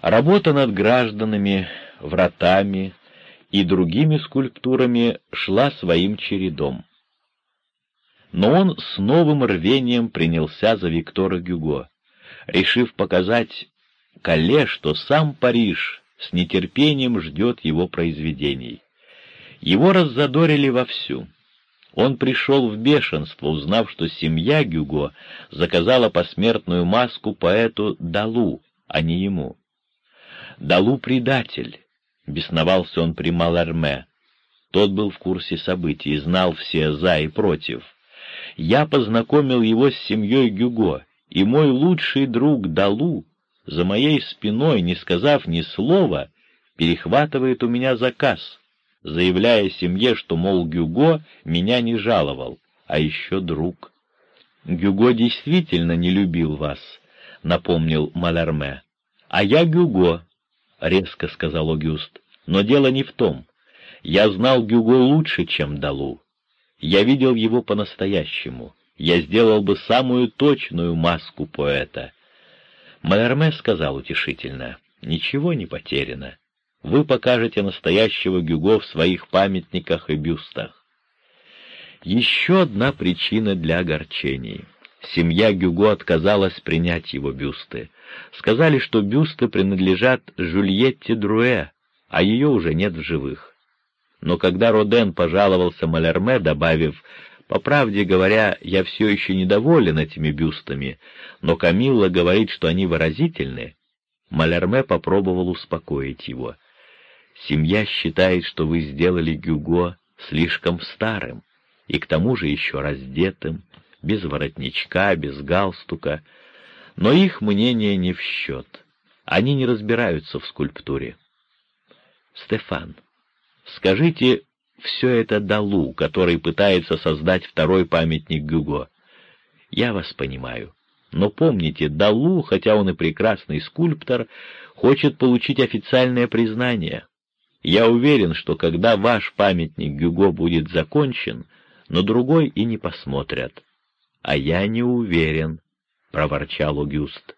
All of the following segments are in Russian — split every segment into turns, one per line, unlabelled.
Работа над гражданами, вратами и другими скульптурами шла своим чередом. Но он с новым рвением принялся за Виктора Гюго, решив показать Кале, что сам Париж с нетерпением ждет его произведений. Его раззадорили вовсю. Он пришел в бешенство, узнав, что семья Гюго заказала посмертную маску поэту Далу, а не ему. Далу предатель, бесновался он при Маларме. Тот был в курсе событий знал все «за» и «против». Я познакомил его с семьей Гюго, и мой лучший друг Далу, за моей спиной, не сказав ни слова, перехватывает у меня заказ, заявляя семье, что, мол, Гюго меня не жаловал, а еще друг. «Гюго действительно не любил вас», — напомнил Маларме. «А я Гюго», — резко сказал Огюст. «Но дело не в том. Я знал Гюго лучше, чем Далу. Я видел его по-настоящему. Я сделал бы самую точную маску поэта». Маларме сказал утешительно. «Ничего не потеряно вы покажете настоящего Гюго в своих памятниках и бюстах. Еще одна причина для огорчений. Семья Гюго отказалась принять его бюсты. Сказали, что бюсты принадлежат Жюльетте Друэ, а ее уже нет в живых. Но когда Роден пожаловался Малярме, добавив «По правде говоря, я все еще недоволен этими бюстами, но Камилла говорит, что они выразительны», Малярме попробовал успокоить его — Семья считает, что вы сделали Гюго слишком старым, и к тому же еще раздетым, без воротничка, без галстука. Но их мнение не в счет. Они не разбираются в скульптуре. Стефан, скажите все это Далу, который пытается создать второй памятник Гюго. Я вас понимаю. Но помните, Далу, хотя он и прекрасный скульптор, хочет получить официальное признание. Я уверен, что когда ваш памятник Гюго будет закончен, на другой и не посмотрят. — А я не уверен, — проворчал Огюст.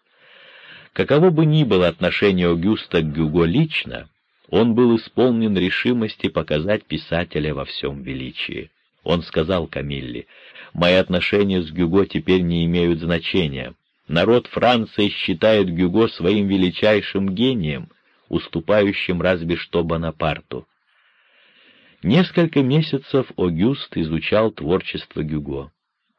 Каково бы ни было отношение Огюста к Гюго лично, он был исполнен решимости показать писателя во всем величии. Он сказал Камилле, «Мои отношения с Гюго теперь не имеют значения. Народ Франции считает Гюго своим величайшим гением, уступающим разве что Бонапарту. Несколько месяцев Огюст изучал творчество Гюго.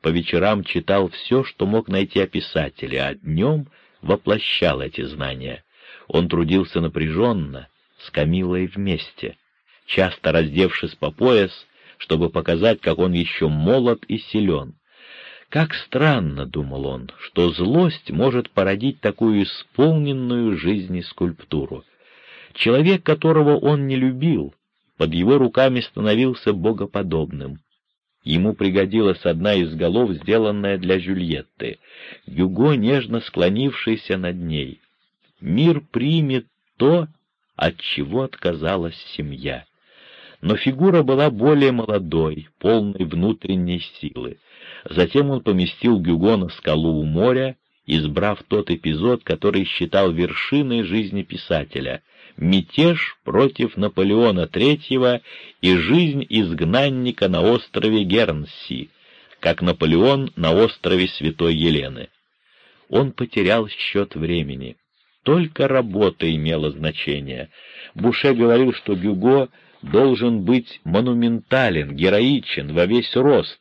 По вечерам читал все, что мог найти о писателе, а днем воплощал эти знания. Он трудился напряженно, с Камилой вместе, часто раздевшись по пояс, чтобы показать, как он еще молод и силен. Как странно, — думал он, — что злость может породить такую исполненную жизни скульптуру. Человек, которого он не любил, под его руками становился богоподобным. Ему пригодилась одна из голов, сделанная для Жюльетты, Юго, нежно склонившийся над ней. Мир примет то, от чего отказалась семья. Но фигура была более молодой, полной внутренней силы. Затем он поместил Гюго на скалу у моря, избрав тот эпизод, который считал вершиной жизни писателя — мятеж против Наполеона III и жизнь изгнанника на острове Гернси, как Наполеон на острове Святой Елены. Он потерял счет времени. Только работа имела значение. Буше говорил, что Гюго должен быть монументален, героичен, во весь рост.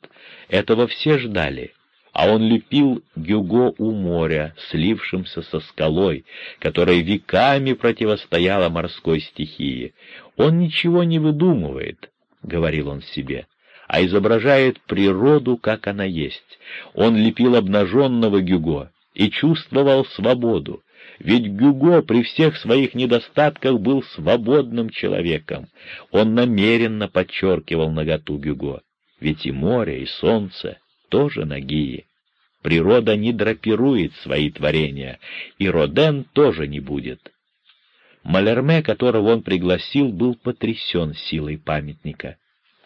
Этого все ждали а он лепил Гюго у моря, слившимся со скалой, которая веками противостояла морской стихии. Он ничего не выдумывает, — говорил он себе, — а изображает природу, как она есть. Он лепил обнаженного Гюго и чувствовал свободу, ведь Гюго при всех своих недостатках был свободным человеком. Он намеренно подчеркивал наготу Гюго, ведь и море, и солнце тоже нагие. Природа не драпирует свои творения, и Роден тоже не будет. Малерме, которого он пригласил, был потрясен силой памятника.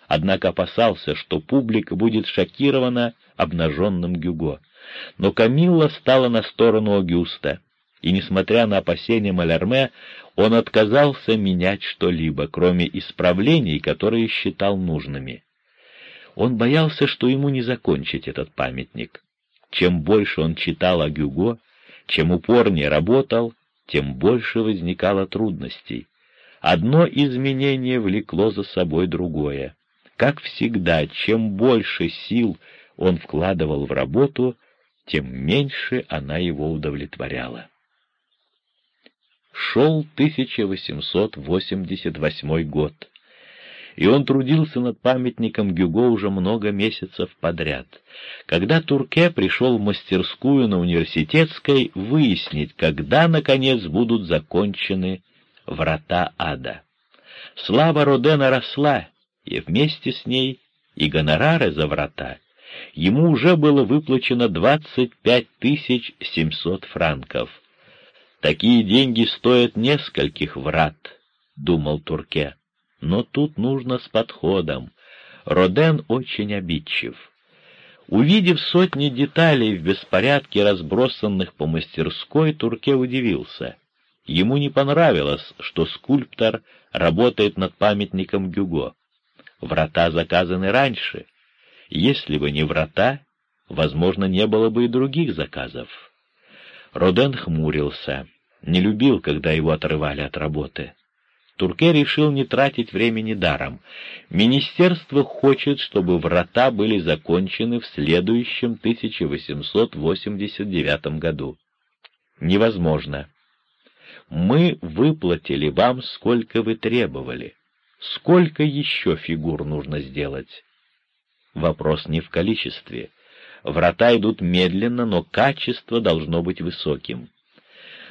Однако опасался, что публика будет шокирована обнаженным Гюго. Но Камилла стала на сторону Огюста. и, несмотря на опасения Малярме, он отказался менять что-либо, кроме исправлений, которые считал нужными. Он боялся, что ему не закончить этот памятник. Чем больше он читал о Гюго, чем упорнее работал, тем больше возникало трудностей. Одно изменение влекло за собой другое. Как всегда, чем больше сил он вкладывал в работу, тем меньше она его удовлетворяла. Шел 1888 год, и он трудился над памятником Гюго уже много месяцев подряд. Когда Турке пришел в мастерскую на университетской выяснить, когда, наконец, будут закончены врата ада. Слава Родена росла, и вместе с ней и гонорары за врата. Ему уже было выплачено 25 700 франков. «Такие деньги стоят нескольких врат», — думал Турке. «Но тут нужно с подходом. Роден очень обидчив». Увидев сотни деталей в беспорядке, разбросанных по мастерской, Турке удивился. Ему не понравилось, что скульптор работает над памятником Гюго. Врата заказаны раньше. Если бы не врата, возможно, не было бы и других заказов. Роден хмурился, не любил, когда его отрывали от работы. Турке решил не тратить времени даром. Министерство хочет, чтобы врата были закончены в следующем 1889 году. Невозможно. Мы выплатили вам, сколько вы требовали. Сколько еще фигур нужно сделать? Вопрос не в количестве. Врата идут медленно, но качество должно быть высоким.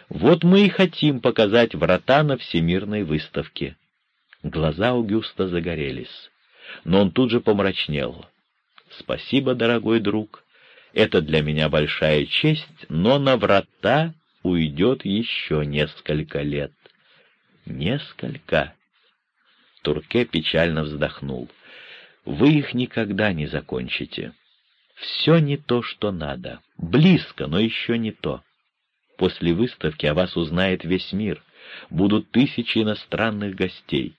Вот мы и хотим показать врата на всемирной выставке. Глаза Аугюста загорелись, но он тут же помрачнел. «Спасибо, дорогой друг, это для меня большая честь, но на врата уйдет еще несколько лет». «Несколько?» Турке печально вздохнул. «Вы их никогда не закончите. Все не то, что надо. Близко, но еще не то. После выставки о вас узнает весь мир. Будут тысячи иностранных гостей».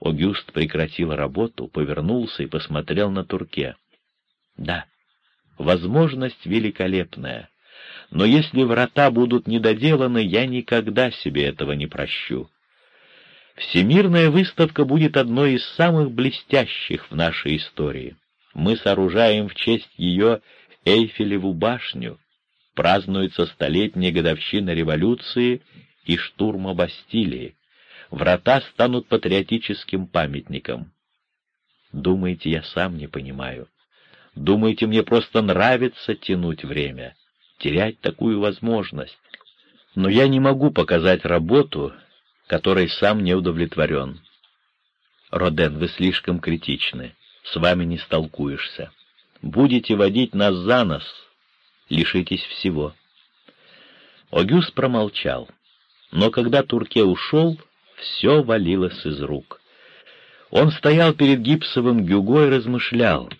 Огюст прекратил работу, повернулся и посмотрел на Турке. «Да, возможность великолепная, но если врата будут недоделаны, я никогда себе этого не прощу. Всемирная выставка будет одной из самых блестящих в нашей истории. Мы сооружаем в честь ее Эйфелеву башню. Празднуется столетняя годовщина революции и штурма Бастилии. Врата станут патриотическим памятником. Думаете, я сам не понимаю? Думаете, мне просто нравится тянуть время, терять такую возможность? Но я не могу показать работу, которой сам не удовлетворен. Роден, вы слишком критичны, с вами не столкуешься. Будете водить нас за нос, лишитесь всего. Огюст промолчал, но когда Турке ушел, все валилось из рук. Он стоял перед гипсовым Гюго и размышлял.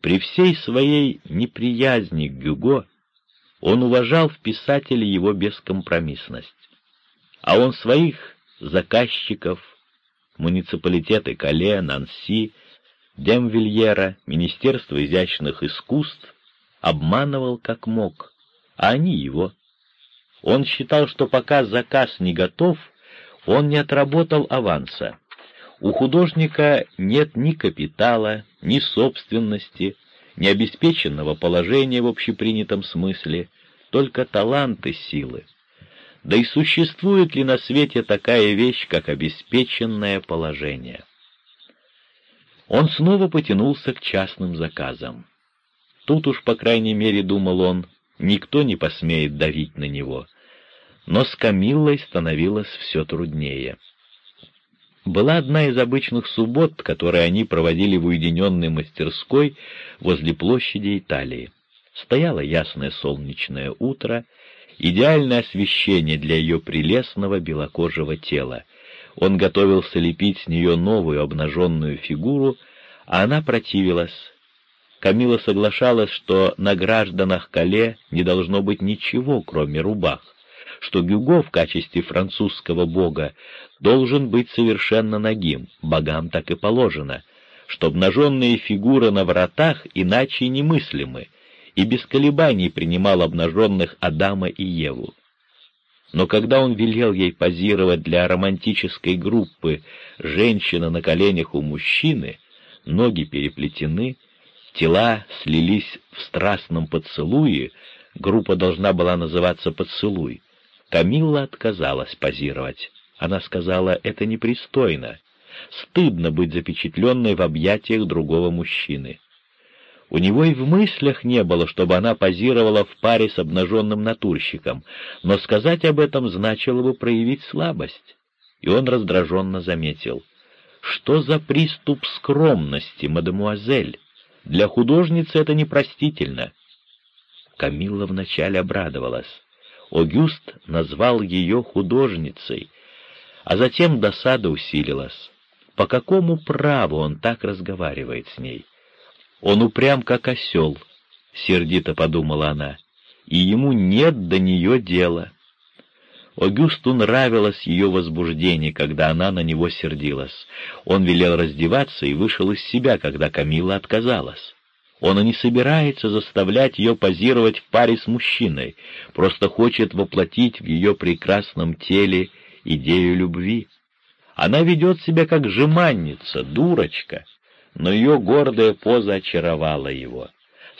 При всей своей неприязни к Гюго он уважал в писателе его бескомпромиссность. А он своих заказчиков, муниципалитеты Кале, Нанси, Демвильера, Министерство изящных искусств обманывал как мог, а они его. Он считал, что пока заказ не готов, он не отработал аванса. У художника нет ни капитала, ни собственности, ни обеспеченного положения в общепринятом смысле, только талант и силы. Да и существует ли на свете такая вещь, как обеспеченное положение? Он снова потянулся к частным заказам. Тут уж, по крайней мере, думал он, никто не посмеет давить на него. Но с Камиллой становилось все труднее. Была одна из обычных суббот, которые они проводили в уединенной мастерской возле площади Италии. Стояло ясное солнечное утро, идеальное освещение для ее прелестного белокожего тела. Он готовился лепить с нее новую обнаженную фигуру, а она противилась. Камила соглашалась, что на гражданах Кале не должно быть ничего, кроме рубах, что Гюго в качестве французского бога должен быть совершенно нагим, богам так и положено, что обнаженные фигуры на вратах иначе немыслимы, и без колебаний принимал обнаженных Адама и Еву. Но когда он велел ей позировать для романтической группы «Женщина на коленях у мужчины», ноги переплетены, тела слились в страстном поцелуе, группа должна была называться «Поцелуй», Камилла отказалась позировать. Она сказала, это непристойно, стыдно быть запечатленной в объятиях другого мужчины. У него и в мыслях не было, чтобы она позировала в паре с обнаженным натурщиком, но сказать об этом значило бы проявить слабость. И он раздраженно заметил. «Что за приступ скромности, мадемуазель? Для художницы это непростительно». Камилла вначале обрадовалась. Огюст назвал ее художницей, а затем досада усилилась. По какому праву он так разговаривает с ней? Он упрям, как осел, — сердито подумала она, — и ему нет до нее дела. Огюсту нравилось ее возбуждение, когда она на него сердилась. Он велел раздеваться и вышел из себя, когда Камила отказалась. Он и не собирается заставлять ее позировать в паре с мужчиной, просто хочет воплотить в ее прекрасном теле идею любви. Она ведет себя как жеманница, дурочка, но ее гордая поза очаровала его.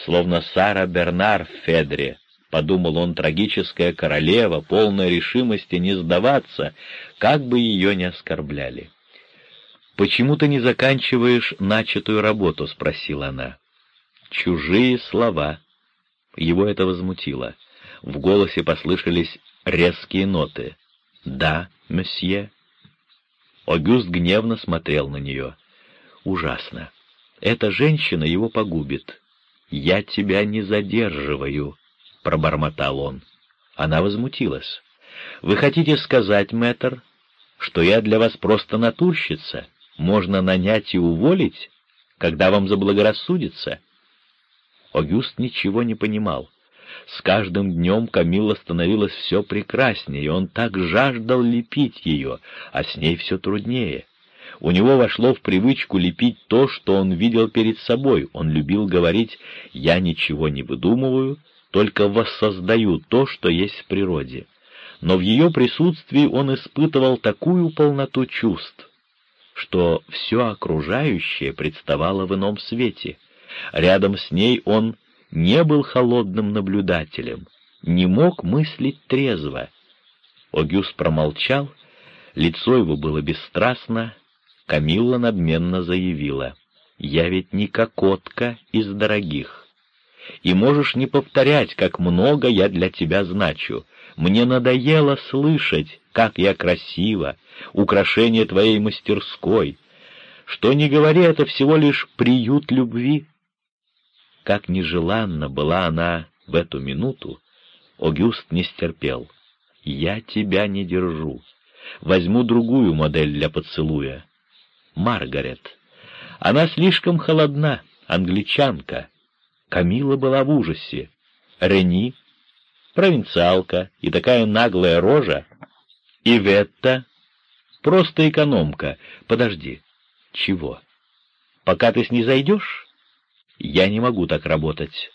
Словно Сара Бернар в Федре, подумал он, трагическая королева, полная решимости не сдаваться, как бы ее ни оскорбляли. «Почему ты не заканчиваешь начатую работу?» — спросила она. «Чужие слова». Его это возмутило. В голосе послышались резкие ноты. «Да, месье». Огюст гневно смотрел на нее ужасно. Эта женщина его погубит. «Я тебя не задерживаю», — пробормотал он. Она возмутилась. «Вы хотите сказать, мэтр, что я для вас просто натурщица? Можно нанять и уволить, когда вам заблагорассудится?» Огюст ничего не понимал. С каждым днем Камилла становилась все прекраснее, и он так жаждал лепить ее, а с ней все труднее. У него вошло в привычку лепить то, что он видел перед собой. Он любил говорить «я ничего не выдумываю, только воссоздаю то, что есть в природе». Но в ее присутствии он испытывал такую полноту чувств, что все окружающее представало в ином свете. Рядом с ней он не был холодным наблюдателем, не мог мыслить трезво. Огюст промолчал, лицо его было бесстрастно, Камилла надменно заявила, «Я ведь не кокотка из дорогих. И можешь не повторять, как много я для тебя значу. Мне надоело слышать, как я красива, украшение твоей мастерской. Что не говори, это всего лишь приют любви». Как нежеланна была она в эту минуту, Огюст не стерпел. «Я тебя не держу. Возьму другую модель для поцелуя. Маргарет. Она слишком холодна, англичанка. Камила была в ужасе. Рени, провинциалка и такая наглая рожа. Иветта, просто экономка. Подожди. Чего? Пока ты с ней зайдешь? Я не могу так работать.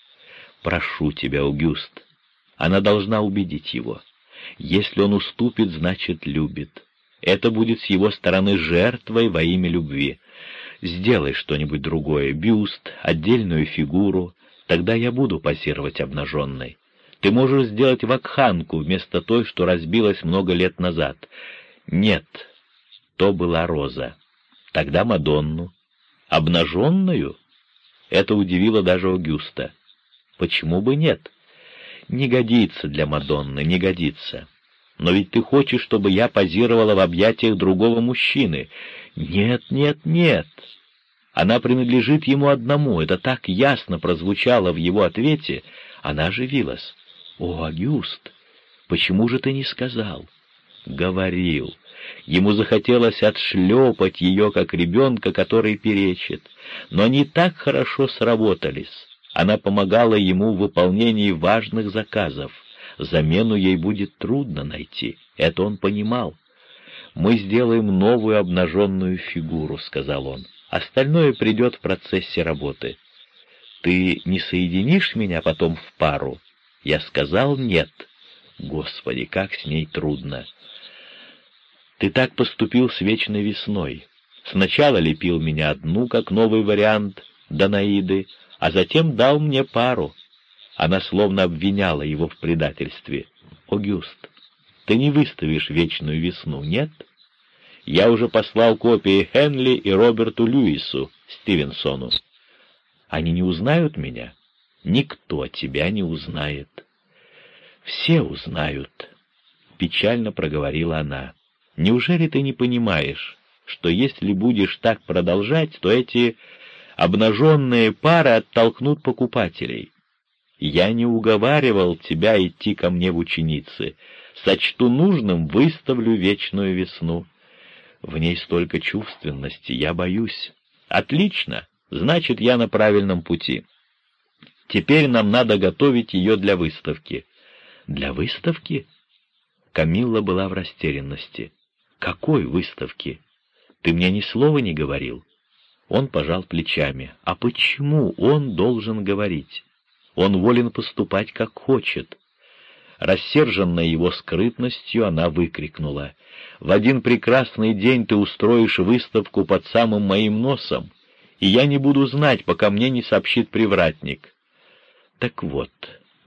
Прошу тебя, Аугюст. Она должна убедить его. Если он уступит, значит, любит. Это будет с его стороны жертвой во имя любви. Сделай что-нибудь другое, бюст, отдельную фигуру, тогда я буду позировать обнаженной. Ты можешь сделать вакханку вместо той, что разбилась много лет назад. Нет, то была роза. Тогда Мадонну. Обнаженную? Это удивило даже Огюста. Почему бы нет? Не годится для Мадонны, не годится. Но ведь ты хочешь, чтобы я позировала в объятиях другого мужчины. Нет, нет, нет. Она принадлежит ему одному. Это так ясно прозвучало в его ответе. Она оживилась. «О, Агюст, почему же ты не сказал?» Говорил. Ему захотелось отшлепать ее, как ребенка, который перечит. Но они так хорошо сработались. Она помогала ему в выполнении важных заказов замену ей будет трудно найти. Это он понимал. «Мы сделаем новую обнаженную фигуру», — сказал он. «Остальное придет в процессе работы». «Ты не соединишь меня потом в пару?» Я сказал «нет». Господи, как с ней трудно. Ты так поступил с вечной весной. Сначала лепил меня одну, как новый вариант Данаиды, а затем дал мне пару. Она словно обвиняла его в предательстве. «Огюст, ты не выставишь вечную весну, нет?» Я уже послал копии Хенли и Роберту Льюису, Стивенсону. Они не узнают меня? Никто тебя не узнает. Все узнают, — печально проговорила она. Неужели ты не понимаешь, что если будешь так продолжать, то эти обнаженные пары оттолкнут покупателей? Я не уговаривал тебя идти ко мне в ученицы. Сочту нужным, выставлю вечную весну. В ней столько чувственности, я боюсь. Отлично, значит, я на правильном пути. Теперь нам надо готовить ее для выставки. Для выставки? Камилла была в растерянности. Какой выставки? Ты мне ни слова не говорил. Он пожал плечами. А почему он должен говорить? Он волен поступать, как хочет. Рассерженная его скрытностью, она выкрикнула. «В один прекрасный день ты устроишь выставку под самым моим носом, и я не буду знать, пока мне не сообщит привратник». «Так вот,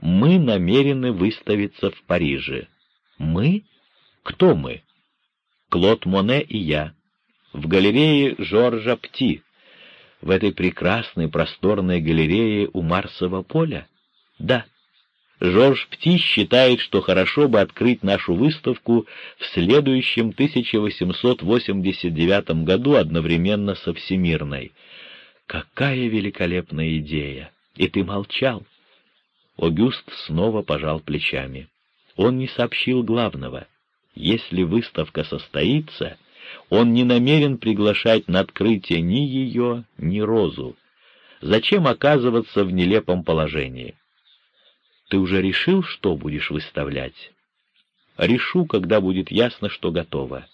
мы намерены выставиться в Париже». «Мы? Кто мы?» «Клод Моне и я. В галерее Жоржа Пти. В этой прекрасной просторной галерее у Марсового поля? Да». Жорж Пти считает, что хорошо бы открыть нашу выставку в следующем 1889 году одновременно со Всемирной. Какая великолепная идея! И ты молчал. Огюст снова пожал плечами. Он не сообщил главного. Если выставка состоится, он не намерен приглашать на открытие ни ее, ни Розу. Зачем оказываться в нелепом положении? Ты уже решил, что будешь выставлять? Решу, когда будет ясно, что готово.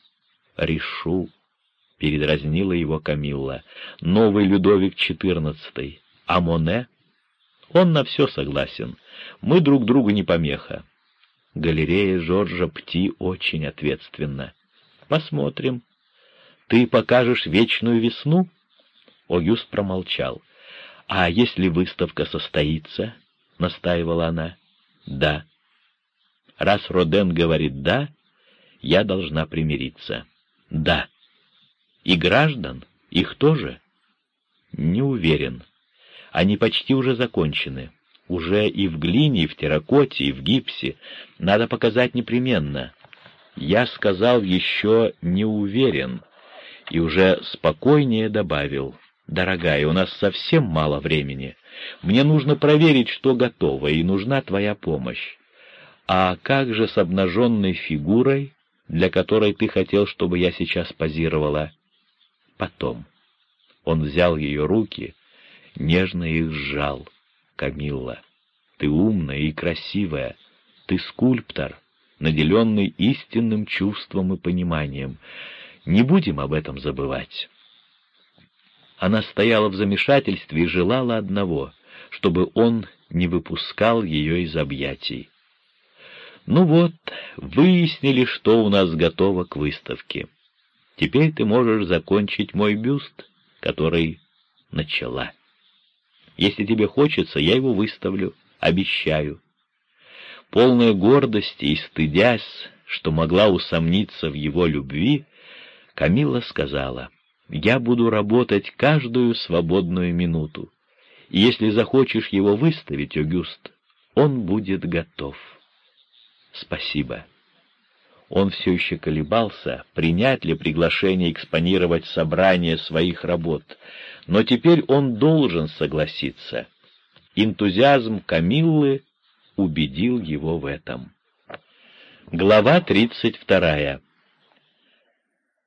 Решу, — передразнила его Камилла. Новый Людовик XIV. А Моне? Он на все согласен. Мы друг другу не помеха. Галерея Жоржа Пти очень ответственна. Посмотрим. Ты покажешь вечную весну? Огюст промолчал. А если выставка состоится? — настаивала она. «Да». «Раз Роден говорит «да», я должна примириться». «Да». «И граждан? Их тоже?» «Не уверен. Они почти уже закончены. Уже и в глине, и в терракоте, и в гипсе. Надо показать непременно». Я сказал еще «не уверен» и уже спокойнее добавил. «Дорогая, у нас совсем мало времени. Мне нужно проверить, что готово, и нужна твоя помощь. А как же с обнаженной фигурой, для которой ты хотел, чтобы я сейчас позировала? Потом. Он взял ее руки, нежно их сжал. Камилла, ты умная и красивая, ты скульптор, наделенный истинным чувством и пониманием. Не будем об этом забывать. Она стояла в замешательстве и желала одного — чтобы он не выпускал ее из объятий. «Ну вот, выяснили, что у нас готово к выставке. Теперь ты можешь закончить мой бюст, который начала. Если тебе хочется, я его выставлю, обещаю». Полная гордости и стыдясь, что могла усомниться в его любви, Камила сказала, «Я буду работать каждую свободную минуту и если захочешь его выставить, Огюст, он будет готов. Спасибо. Он все еще колебался, принять ли приглашение экспонировать собрание своих работ, но теперь он должен согласиться. Энтузиазм Камиллы убедил его в этом. Глава тридцать вторая